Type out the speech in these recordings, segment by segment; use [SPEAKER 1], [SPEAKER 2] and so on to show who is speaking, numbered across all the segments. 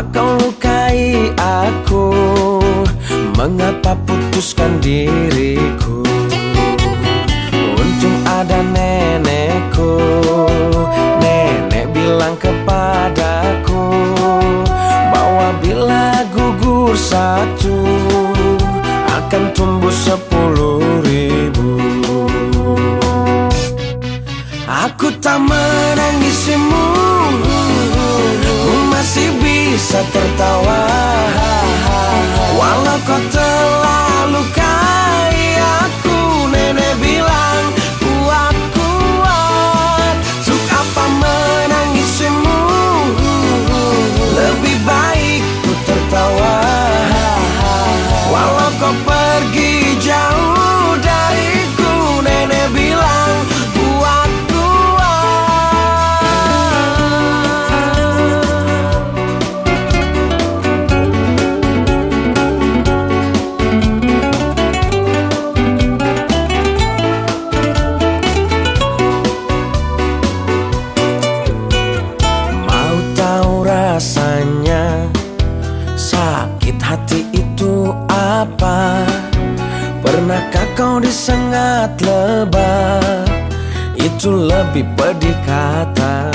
[SPEAKER 1] Kau lukai aku? Mengapa putuskan diriku? Untung ada nenekku. Nenek bilang kepadaku Bahwa bila gugur satu Akan tumbuh sepuluh ribu. Aku tak menangisimu bisa tertawa Pernahkah kau disengat lebah Itu lebih pedih oh.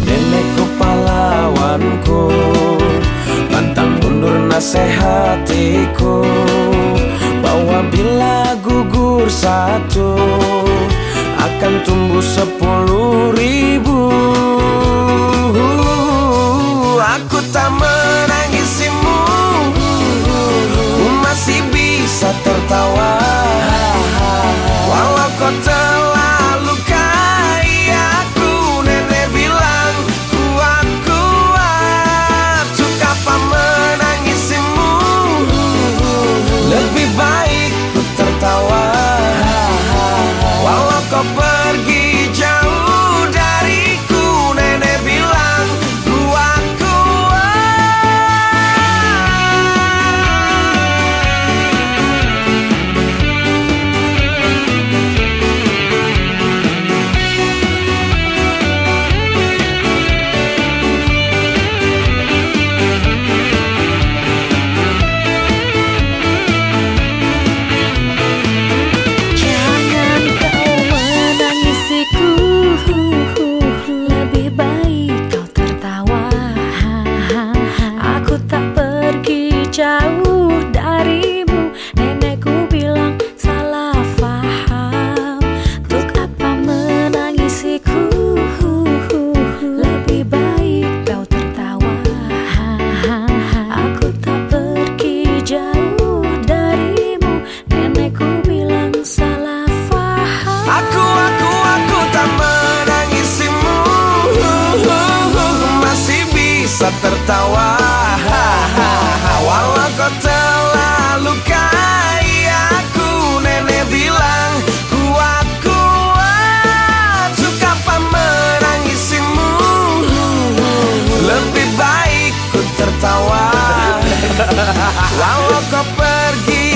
[SPEAKER 1] Nenekku pahlawanku Pantang mundur nasihatiku Bahwa bila gugur satu jauh
[SPEAKER 2] darimu. Nenekku bilang salah faham. Untuk apa menangisiku? Lebih baik kau tertawa. Aku tak pergi jauh darimu. Nenekku bilang salah faham.
[SPEAKER 1] Aku, aku, aku tak menangisimu. Masih bisa tertawa Walau kau pergi